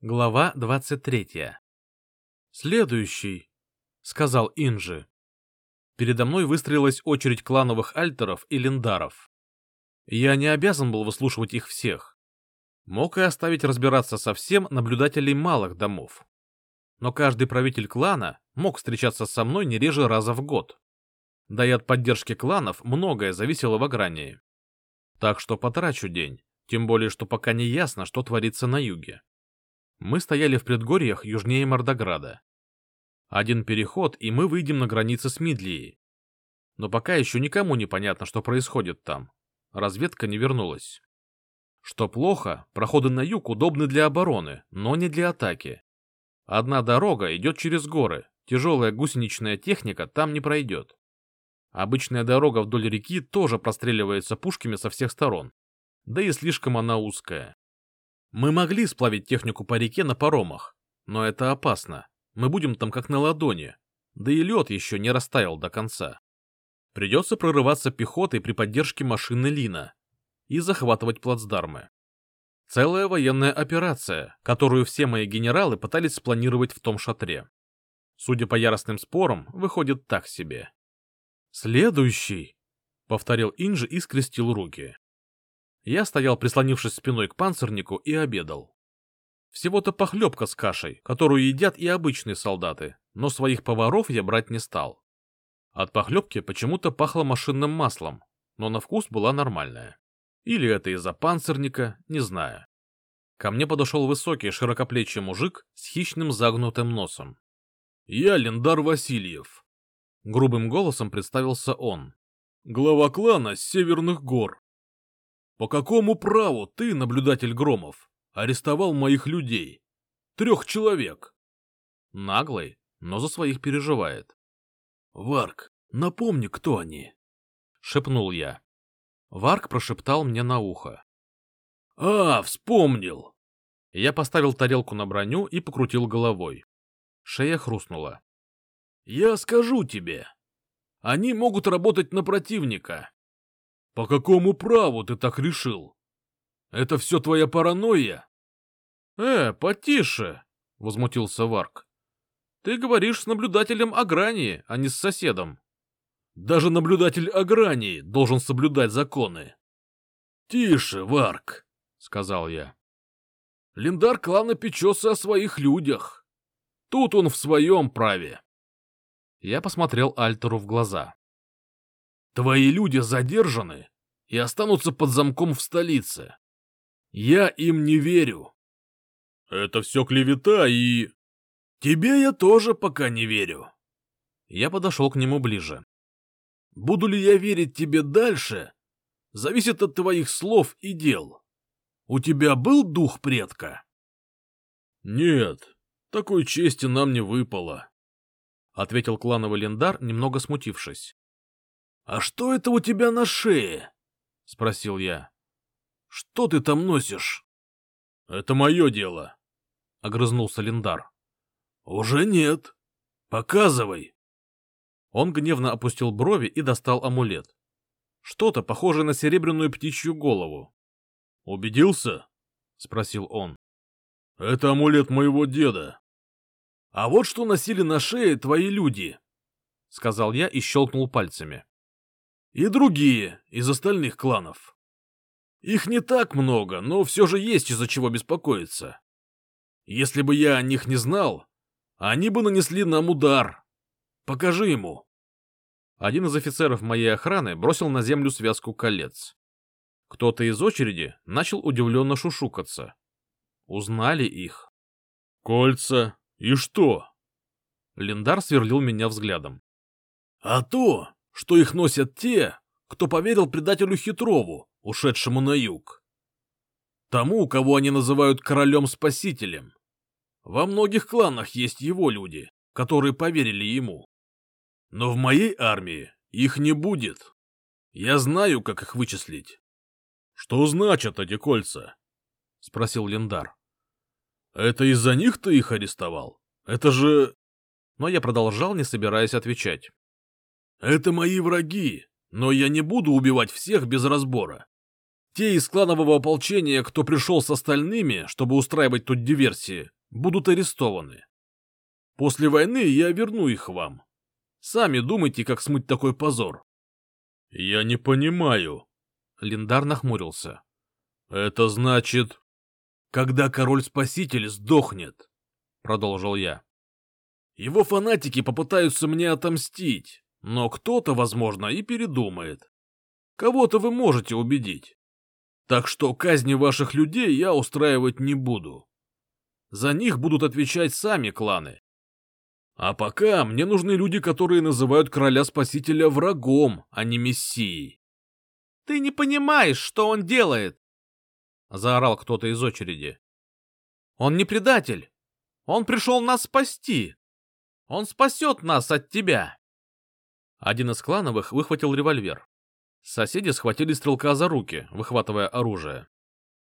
Глава 23. «Следующий», — сказал Инжи. Передо мной выстроилась очередь клановых альтеров и лендаров. Я не обязан был выслушивать их всех. Мог и оставить разбираться со всем наблюдателей малых домов. Но каждый правитель клана мог встречаться со мной не реже раза в год. Да и от поддержки кланов многое зависело в Агрании. Так что потрачу день, тем более что пока не ясно, что творится на юге. Мы стояли в предгорьях южнее Мордограда. Один переход, и мы выйдем на границы с Мидлией. Но пока еще никому не понятно, что происходит там. Разведка не вернулась. Что плохо, проходы на юг удобны для обороны, но не для атаки. Одна дорога идет через горы, тяжелая гусеничная техника там не пройдет. Обычная дорога вдоль реки тоже простреливается пушками со всех сторон, да и слишком она узкая. Мы могли сплавить технику по реке на паромах, но это опасно. Мы будем там как на ладони, да и лед еще не растаял до конца. Придется прорываться пехотой при поддержке машины Лина и захватывать плацдармы. Целая военная операция, которую все мои генералы пытались спланировать в том шатре. Судя по яростным спорам, выходит так себе. «Следующий!» — повторил Инжи и скрестил руки. Я стоял, прислонившись спиной к панцирнику, и обедал. Всего-то похлебка с кашей, которую едят и обычные солдаты, но своих поваров я брать не стал. От похлебки почему-то пахло машинным маслом, но на вкус была нормальная. Или это из-за панцирника, не знаю. Ко мне подошел высокий, широкоплечий мужик с хищным загнутым носом. «Я Лендар Васильев», — грубым голосом представился он. «Глава клана с Северных гор. По какому праву ты, наблюдатель Громов, арестовал моих людей? Трех человек. Наглый, но за своих переживает. Варк, напомни, кто они. Шепнул я. Варк прошептал мне на ухо. А, вспомнил. Я поставил тарелку на броню и покрутил головой. Шея хрустнула. Я скажу тебе. Они могут работать на противника. По какому праву ты так решил? Это все твоя паранойя? Э, потише, возмутился Варк. Ты говоришь с наблюдателем Агрании, а не с соседом. Даже наблюдатель Агрании должен соблюдать законы. Тише, Варк, сказал я. Линдар клана печется о своих людях. Тут он в своем праве. Я посмотрел Альтеру в глаза. Твои люди задержаны и останутся под замком в столице. Я им не верю. Это все клевета и... Тебе я тоже пока не верю. Я подошел к нему ближе. Буду ли я верить тебе дальше, зависит от твоих слов и дел. У тебя был дух предка? Нет, такой чести нам не выпало, — ответил клановый лендар, немного смутившись. «А что это у тебя на шее?» — спросил я. «Что ты там носишь?» «Это мое дело», — огрызнулся Линдар. «Уже нет. Показывай». Он гневно опустил брови и достал амулет. Что-то похожее на серебряную птичью голову. «Убедился?» — спросил он. «Это амулет моего деда». «А вот что носили на шее твои люди», — сказал я и щелкнул пальцами и другие из остальных кланов. Их не так много, но все же есть из-за чего беспокоиться. Если бы я о них не знал, они бы нанесли нам удар. Покажи ему. Один из офицеров моей охраны бросил на землю связку колец. Кто-то из очереди начал удивленно шушукаться. Узнали их. «Кольца? И что?» Линдар сверлил меня взглядом. «А то, что их носят те, кто поверил предателю Хитрову, ушедшему на юг. Тому, кого они называют королем-спасителем. Во многих кланах есть его люди, которые поверили ему. Но в моей армии их не будет. Я знаю, как их вычислить. — Что значат эти кольца? — спросил Лендар. — Это из-за них ты их арестовал? Это же... Но я продолжал, не собираясь отвечать. Это мои враги, но я не буду убивать всех без разбора. Те из кланового ополчения, кто пришел с остальными, чтобы устраивать тут диверсии, будут арестованы. После войны я верну их вам. Сами думайте, как смыть такой позор. — Я не понимаю. Линдар нахмурился. — Это значит... — Когда король-спаситель сдохнет, — продолжил я. Его фанатики попытаются мне отомстить, но кто-то, возможно, и передумает. Кого-то вы можете убедить. Так что казни ваших людей я устраивать не буду. За них будут отвечать сами кланы. А пока мне нужны люди, которые называют короля-спасителя врагом, а не мессией. — Ты не понимаешь, что он делает! — заорал кто-то из очереди. — Он не предатель. Он пришел нас спасти. Он спасет нас от тебя. Один из клановых выхватил револьвер. Соседи схватили стрелка за руки, выхватывая оружие.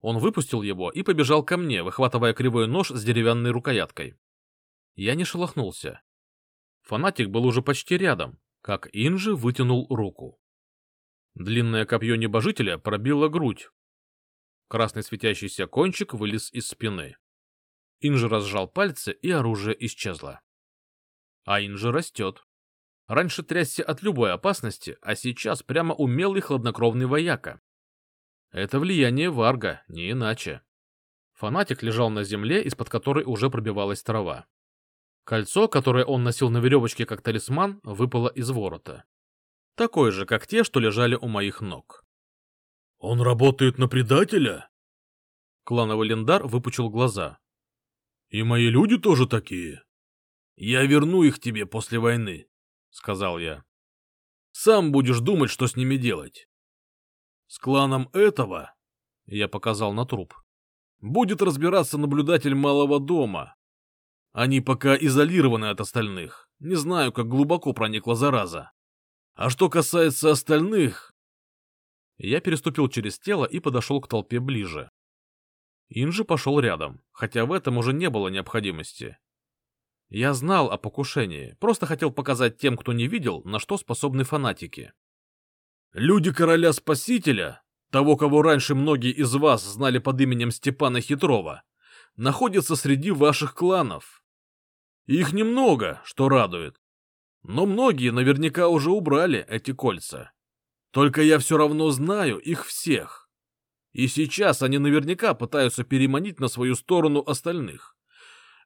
Он выпустил его и побежал ко мне, выхватывая кривой нож с деревянной рукояткой. Я не шелохнулся. Фанатик был уже почти рядом, как Инжи вытянул руку. Длинное копье небожителя пробило грудь. Красный светящийся кончик вылез из спины. Инжи разжал пальцы, и оружие исчезло. А Инжи растет. Раньше трясся от любой опасности, а сейчас прямо умелый хладнокровный вояка. Это влияние Варга, не иначе. Фанатик лежал на земле, из-под которой уже пробивалась трава. Кольцо, которое он носил на веревочке как талисман, выпало из ворота. Такое же, как те, что лежали у моих ног. — Он работает на предателя? Клановый лендар выпучил глаза. — И мои люди тоже такие? — Я верну их тебе после войны, — сказал я. — Сам будешь думать, что с ними делать. С кланом этого, — я показал на труп, — будет разбираться наблюдатель малого дома, они пока изолированы от остальных. Не знаю, как глубоко проникла зараза. А что касается остальных... Я переступил через тело и подошел к толпе ближе. Инжи пошел рядом, хотя в этом уже не было необходимости. Я знал о покушении, просто хотел показать тем, кто не видел, на что способны фанатики. Люди короля-спасителя, того, кого раньше многие из вас знали под именем Степана Хитрова, находятся среди ваших кланов. Их немного, что радует. Но многие наверняка уже убрали эти кольца. Только я все равно знаю их всех. И сейчас они наверняка пытаются переманить на свою сторону остальных.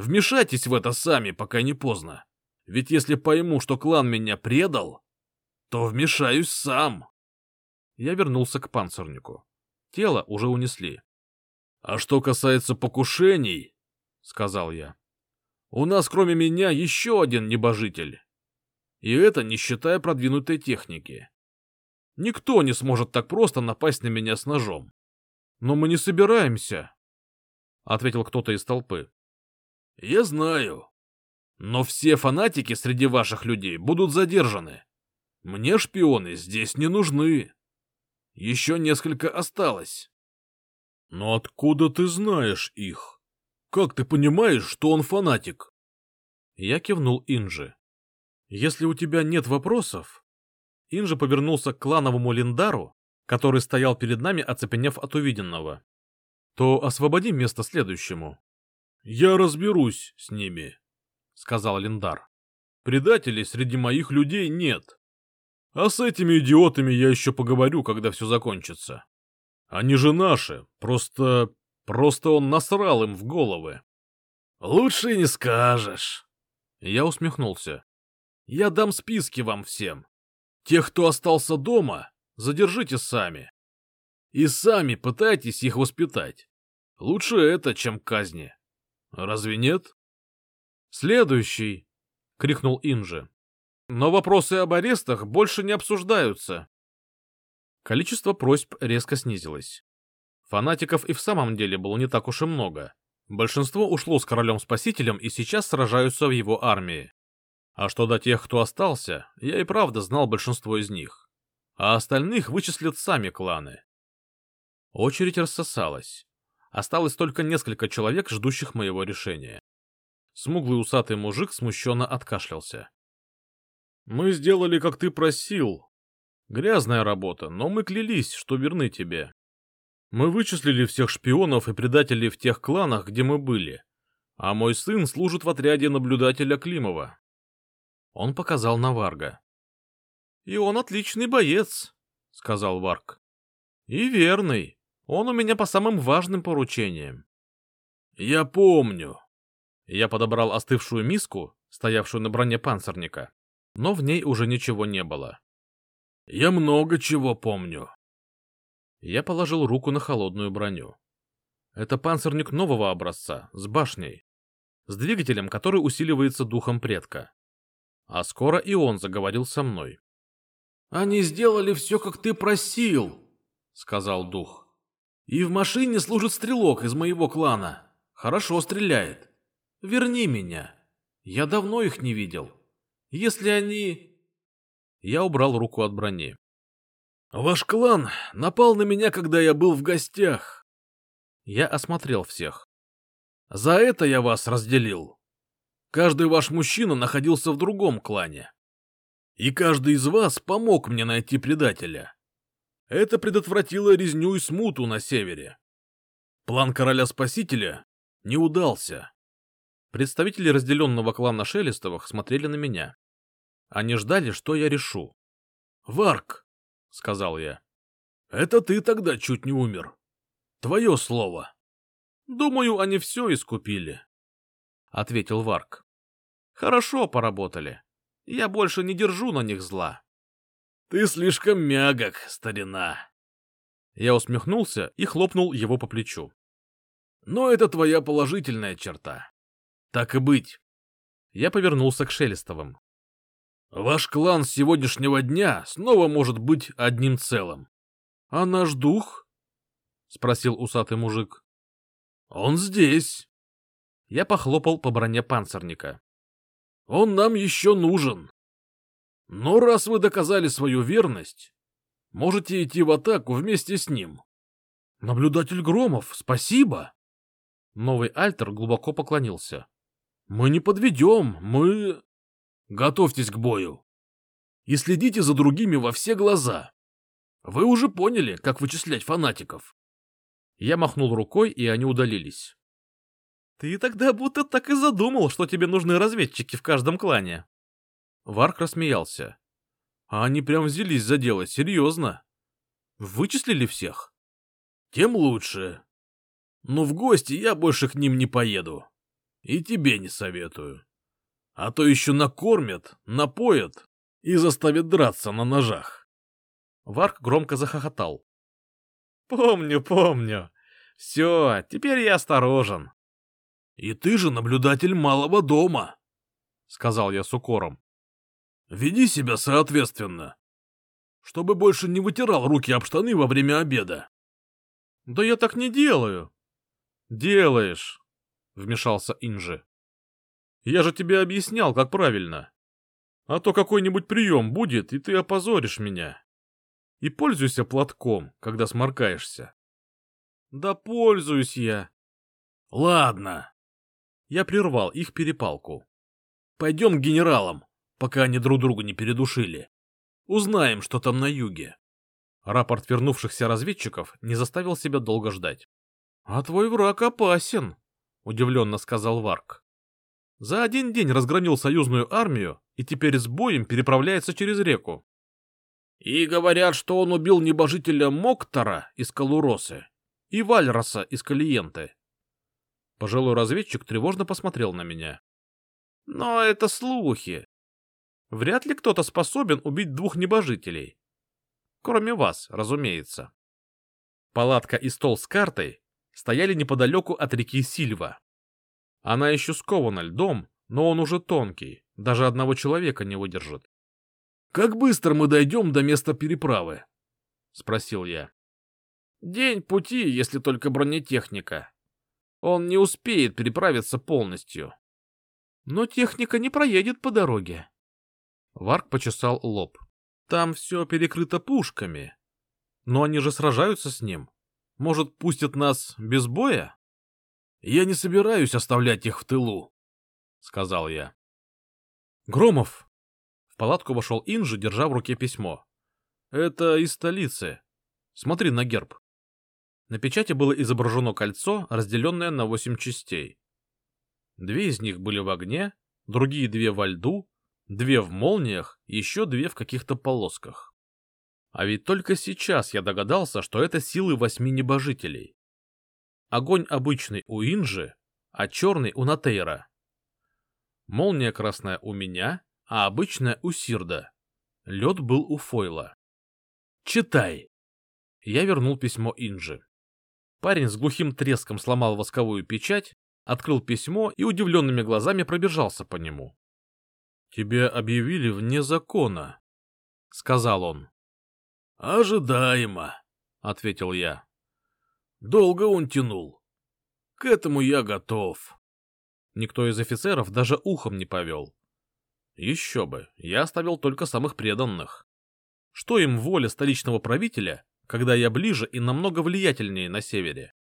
Вмешайтесь в это сами, пока не поздно. Ведь если пойму, что клан меня предал, то вмешаюсь сам. Я вернулся к панцирнику. Тело уже унесли. — А что касается покушений, — сказал я, у нас кроме меня еще один небожитель. И это не считая продвинутой техники. Никто не сможет так просто напасть на меня с ножом. Но мы не собираемся, — ответил кто-то из толпы. Я знаю. Но все фанатики среди ваших людей будут задержаны. Мне шпионы здесь не нужны. Еще несколько осталось. Но откуда ты знаешь их? Как ты понимаешь, что он фанатик? Я кивнул Инжи. Если у тебя нет вопросов... Инжи повернулся к клановому Линдару, который стоял перед нами, оцепенев от увиденного. То освободи место следующему. — Я разберусь с ними, — сказал Линдар. — Предателей среди моих людей нет. А с этими идиотами я еще поговорю, когда все закончится. Они же наши, просто Просто он насрал им в головы. «Лучше не скажешь». Я усмехнулся. «Я дам списки вам всем. Тех, кто остался дома, задержите сами. И сами пытайтесь их воспитать. Лучше это, чем казни. Разве нет?» «Следующий!» — крикнул Инжи. «Но вопросы об арестах больше не обсуждаются». Количество просьб резко снизилось. Фанатиков и в самом деле было не так уж и много. Большинство ушло с королем-спасителем и сейчас сражаются в его армии. А что до тех, кто остался, я и правда знал большинство из них. А остальных вычислят сами кланы. Очередь рассосалась. Осталось только несколько человек, ждущих моего решения. Смуглый усатый мужик смущенно откашлялся. «Мы сделали, как ты просил. Грязная работа, но мы клялись, что верны тебе. Мы вычислили всех шпионов и предателей в тех кланах, где мы были, а мой сын служит в отряде наблюдателя Климова. Он показал на Варга. — И он отличный боец, — сказал Варг. — И верный. Он у меня по самым важным поручениям. — Я помню. Я подобрал остывшую миску, стоявшую на броне панцирника, но в ней уже ничего не было. — Я много чего помню. Я положил руку на холодную броню. Это панцирник нового образца, с башней, с двигателем, который усиливается духом предка. А скоро и он заговорил со мной. — Они сделали все, как ты просил, — сказал дух. И в машине служит стрелок из моего клана. Хорошо стреляет. Верни меня. Я давно их не видел. Если они... Я убрал руку от брони. Ваш клан напал на меня, когда я был в гостях. Я осмотрел всех. За это я вас разделил. Каждый ваш мужчина находился в другом клане. И каждый из вас помог мне найти предателя. Это предотвратило резню и смуту на севере. План короля-спасителя не удался. Представители разделенного клана Шелестовых смотрели на меня. Они ждали, что я решу. «Варк!» — сказал я. «Это ты тогда чуть не умер. Твое слово». «Думаю, они все искупили», — ответил Варк. «Хорошо поработали. Я больше не держу на них зла. Ты слишком мягок, старина. Я усмехнулся и хлопнул его по плечу. Но это твоя положительная черта. Так и быть. Я повернулся к Шелестовым. Ваш клан с сегодняшнего дня снова может быть одним целым. А наш дух? Спросил усатый мужик. Он здесь. Я похлопал по броне панцирника. Он нам еще нужен. Но раз вы доказали свою верность, можете идти в атаку вместе с ним. Наблюдатель Громов, спасибо. Новый Альтер глубоко поклонился. Мы не подведем, мы... Готовьтесь к бою. И следите за другими во все глаза. Вы уже поняли, как вычислять фанатиков. Я махнул рукой, и они удалились. Ты тогда будто так и задумал, что тебе нужны разведчики в каждом клане, Варк рассмеялся. А они прям взялись за дело, серьезно. Вычислили всех? Тем лучше. Но в гости я больше к ним не поеду. И тебе не советую. А то еще накормят, напоят и заставят драться на ножах. Варк громко захохотал. Помню, помню. Все, теперь я осторожен. И ты же наблюдатель малого дома, сказал я с укором. Веди себя соответственно, чтобы больше не вытирал руки об штаны во время обеда. — Да я так не делаю. — Делаешь, — вмешался Инжи. — Я же тебе объяснял, как правильно. А то какой-нибудь прием будет, и ты опозоришь меня. И пользуйся платком, когда сморкаешься. — Да пользуюсь я. — Ладно. Я прервал их перепалку. — Пойдем к генералам пока они друг друга не передушили. Узнаем, что там на юге. Рапорт вернувшихся разведчиков не заставил себя долго ждать. — А твой враг опасен, — удивленно сказал Варк. За один день разгромил союзную армию и теперь с боем переправляется через реку. И говорят, что он убил небожителя Моктора из Калуросы и Вальроса из Калиенты. Пожилой разведчик тревожно посмотрел на меня. — Но это слухи. Вряд ли кто-то способен убить двух небожителей. Кроме вас, разумеется. Палатка и стол с картой стояли неподалеку от реки Сильва. Она еще скована льдом, но он уже тонкий, даже одного человека не выдержит. — Как быстро мы дойдем до места переправы? — спросил я. — День пути, если только бронетехника. Он не успеет переправиться полностью. Но техника не проедет по дороге. Варк почесал лоб. Там все перекрыто пушками. Но они же сражаются с ним. Может, пустят нас без боя? Я не собираюсь оставлять их в тылу, сказал я. Громов. В палатку вошел Инжи, держа в руке письмо. Это из столицы. Смотри на герб. На печати было изображено кольцо, разделенное на восемь частей. Две из них были в огне, другие две во льду, две в молниях, еще две в каких-то полосках. А ведь только сейчас я догадался, что это силы восьми небожителей. Огонь обычный у Инжи, а черный у Натейра. Молния красная у меня, а обычная у Сирда. Лед был у Фойла. «Читай!» Я вернул письмо Инжи. Парень с глухим треском сломал восковую печать, открыл письмо и удивленными глазами пробежался по нему. «Тебя объявили вне закона», — сказал он. «Ожидаемо», — ответил я. «Долго он тянул. К этому я готов». Никто из офицеров даже ухом не повел. Еще бы, я оставил только самых преданных. Что им воля столичного правителя, когда я ближе и намного влиятельнее на севере?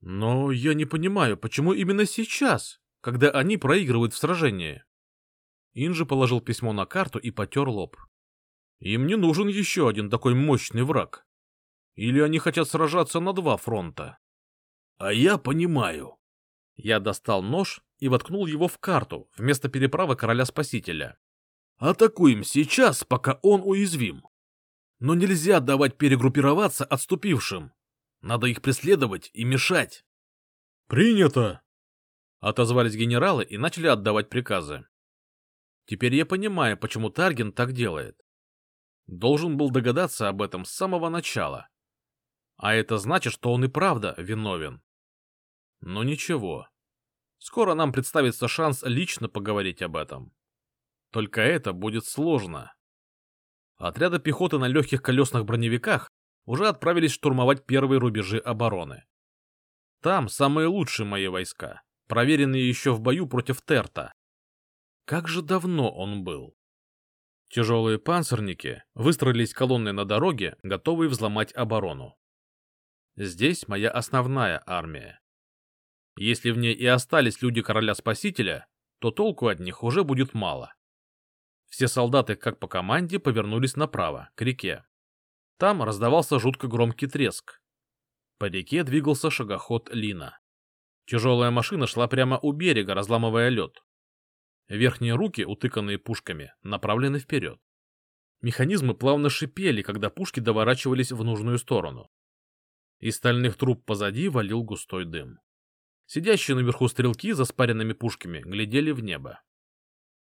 Но я не понимаю, почему именно сейчас, когда они проигрывают в сражении? Инжи положил письмо на карту и потер лоб. Им не нужен еще один такой мощный враг. Или они хотят сражаться на два фронта? А я понимаю. Я достал нож и воткнул его в карту вместо переправы короля-спасителя. Атакуем сейчас, пока он уязвим. Но нельзя давать перегруппироваться отступившим. Надо их преследовать и мешать. Принято! Отозвались генералы и начали отдавать приказы. Теперь я понимаю, почему Тарген так делает. Должен был догадаться об этом с самого начала. А это значит, что он и правда виновен. Но ничего. Скоро нам представится шанс лично поговорить об этом. Только это будет сложно. Отряды пехоты на легких колесных броневиках уже отправились штурмовать первые рубежи обороны. Там самые лучшие мои войска, проверенные еще в бою против Терта. Как же давно он был. Тяжелые панцирники выстроились колонной на дороге, готовые взломать оборону. Здесь моя основная армия. Если в ней и остались люди короля-спасителя, то толку от них уже будет мало. Все солдаты, как по команде, повернулись направо, к реке. Там раздавался жутко громкий треск. По реке двигался шагоход Лина. Тяжелая машина шла прямо у берега, разламывая лед. Верхние руки, утыканные пушками, направлены вперед. Механизмы плавно шипели, когда пушки доворачивались в нужную сторону. Из стальных труб позади валил густой дым. Сидящие наверху стрелки за спаренными пушками глядели в небо.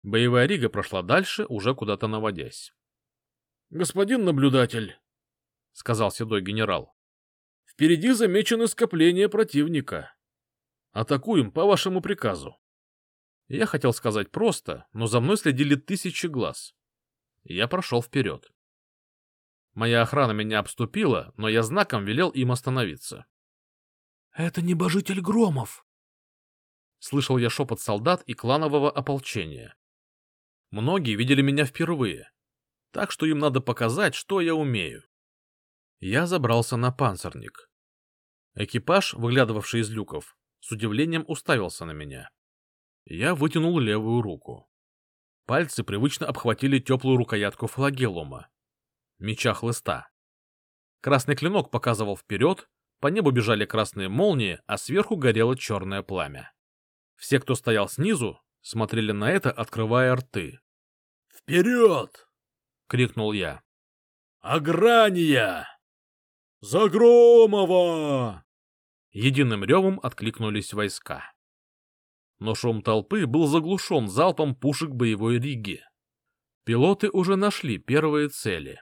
Боевая рига прошла дальше, уже куда-то наводясь. — Господин наблюдатель, — сказал седой генерал, — впереди замечено скопление противника. Атакуем по вашему приказу. Я хотел сказать просто, но за мной следили тысячи глаз. Я прошел вперед. Моя охрана меня обступила, но я знаком велел им остановиться. Это небожитель Громов. Слышал я шепот солдат и кланового ополчения. Многие видели меня впервые, так что им надо показать, что я умею. Я забрался на панцирник. Экипаж, выглядывавший из люков, с удивлением уставился на меня. Я вытянул левую руку. Пальцы привычно обхватили теплую рукоятку флагелума, меча хлыста. Красный клинок показывал вперед, по небу бежали красные молнии, а сверху горело черное пламя. Все, кто стоял снизу, смотрели на это, открывая рты. «Вперед!» — крикнул я. «Аграния! Загромова!» Единым ревом откликнулись войска. Но шум толпы был заглушен залпом пушек боевой риги. Пилоты уже нашли первые цели.